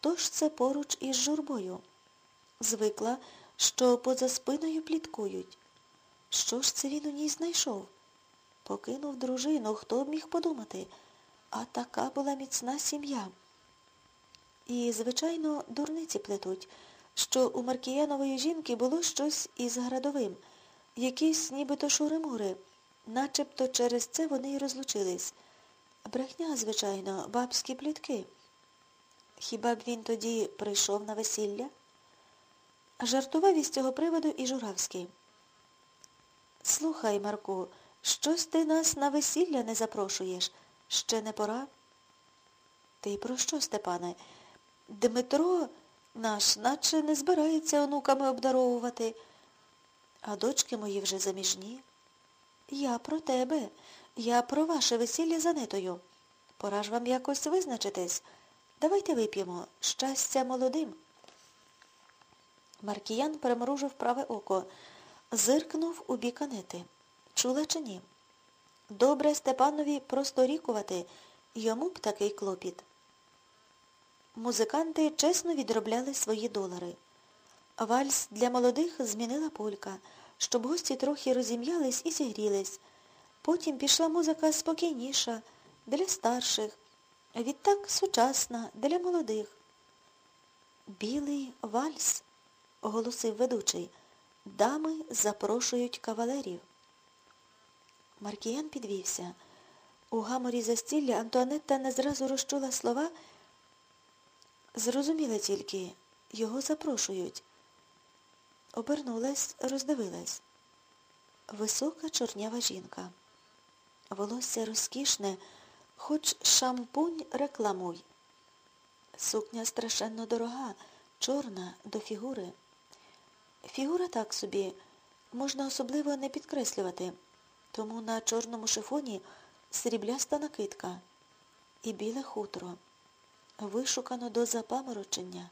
хто ж це поруч із журбою? Звикла, що поза спиною пліткують. Що ж це він у ній знайшов? Покинув дружину, хто б міг подумати? А така була міцна сім'я. І, звичайно, дурниці плетуть, що у Маркіянової жінки було щось із градовим, якісь нібито шури-мури, начебто через це вони й розлучились. Брехня, звичайно, бабські плітки. Хіба б він тоді прийшов на весілля? Жартував із цього приводу і Журавський. Слухай, Марку, щось ти нас на весілля не запрошуєш. Ще не пора? Ти про що, Степане? Дмитро наш наче не збирається онуками обдаровувати, а дочки мої вже заміжні. Я про тебе, я про ваше весілля за нетою. Пора ж вам якось визначитись. Давайте вип'ємо. Щастя молодим. Маркіян перемружив праве око, зиркнув у бік Анети. Чула чи ні? Добре Степанові просторікувати, йому б такий клопіт. Музиканти чесно відробляли свої долари. Вальс для молодих змінила полька, щоб гості трохи розім'ялись і зігрілись. Потім пішла музика спокійніша, для старших, відтак сучасна, для молодих. Білий вальс, оголосив ведучий. Дами запрошують кавалерів. Маркіян підвівся. У гаморі застілля Антуанетта не зразу розчула слова. Зрозуміла тільки, його запрошують. Обернулась, роздивилась. Висока чорнява жінка. Волосся розкішне, хоч шампунь рекламуй. Сукня страшенно дорога, чорна до фігури. Фігура так собі, можна особливо не підкреслювати, тому на чорному шифоні срібляста накидка і біле хутро, вишукано до запаморочення.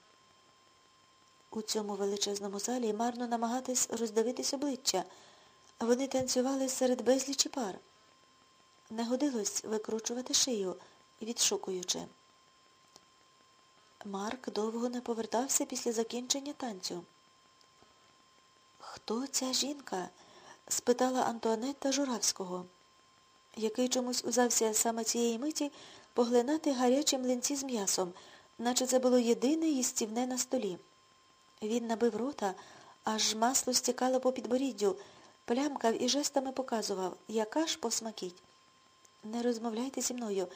У цьому величезному залі марно намагатись роздивитись обличчя. Вони танцювали серед безлічі пар. Не годилось викручувати шию, відшукуючи. Марк довго не повертався після закінчення танцю. Хто ця жінка? спитала Антуанетта Журавського, який чомусь узався саме цієї миті поглинати гарячі млинці з м'ясом, наче це було єдине їстівне на столі. Він набив рота, аж масло стікало по підборіддю, плямкав і жестами показував, яка ж посмакіть. Не розмовляйте зі мною,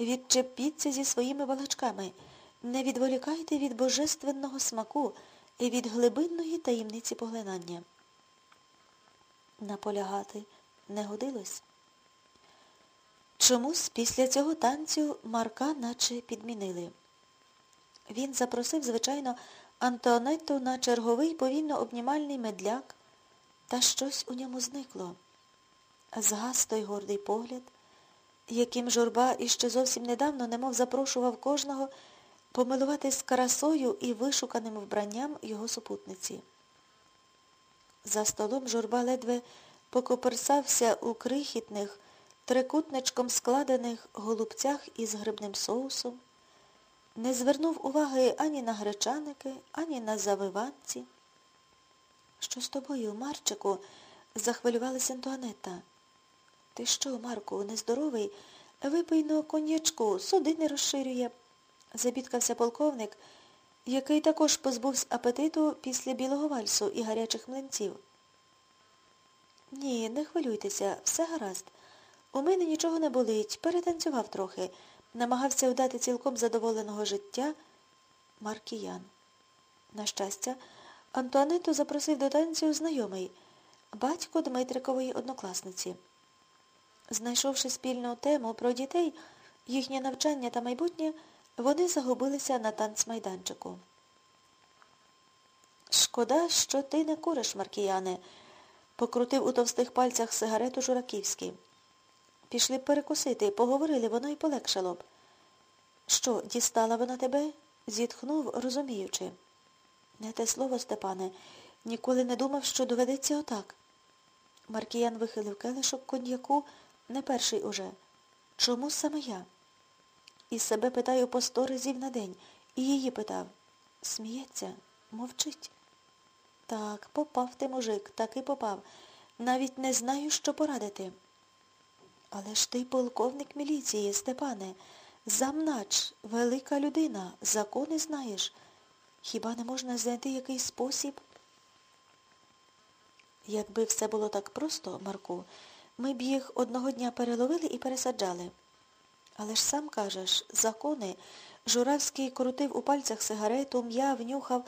відчепіться зі своїми балачками, не відволікайте від божественного смаку і від глибинної таємниці поглинання. Наполягати не годилось. Чомусь після цього танцю Марка наче підмінили. Він запросив, звичайно, Антуанетту на черговий повільно обнімальний медляк, та щось у ньому зникло. Згас той гордий погляд, яким журба іще зовсім недавно немов запрошував кожного помилуватись красою і вишуканим вбранням його супутниці. За столом журба ледве покоперсався у крихітних, трикутничком складених голубцях із грибним соусом, не звернув уваги ані на гречаники, ані на завиванці. Що з тобою, Марчику? захвилювалася Антуанетта. Ти що, Марку, нездоровий? Випий на коньячку, суди не розширює, забідкався полковник, який також позбувся апетиту після білого вальсу і гарячих млинців. Ні, не хвилюйтеся, все гаразд. У мене нічого не болить, перетанцював трохи, намагався вдати цілком задоволеного життя Маркіян. На щастя, Антуанету запросив до танцю знайомий, батько Дмитрикової однокласниці. Знайшовши спільну тему про дітей, їхнє навчання та майбутнє, вони загубилися на танцмайданчику. Шкода, що ти не куриш, Маркіяне, покрутив у товстих пальцях сигарету Жураківський. Пішли б перекусити, поговорили, воно й полегшало б. Що, дістала вона тебе? зітхнув, розуміючи. Не те слово, Степане, ніколи не думав, що доведеться отак. Маркіян вихилив келишок коньяку, не перший уже. Чому саме я? І себе питаю по сто разів на день. І її питав. Сміється, мовчить. Так, попав ти, мужик, таки попав. Навіть не знаю, що порадити. Але ж ти полковник міліції, Степане, замнач, велика людина, закони знаєш. Хіба не можна знайти якийсь спосіб? Якби все було так просто, Марку, ми б їх одного дня переловили і пересаджали. Але ж сам кажеш, закони, Журавський крутив у пальцях сигарету, м'яв, нюхав,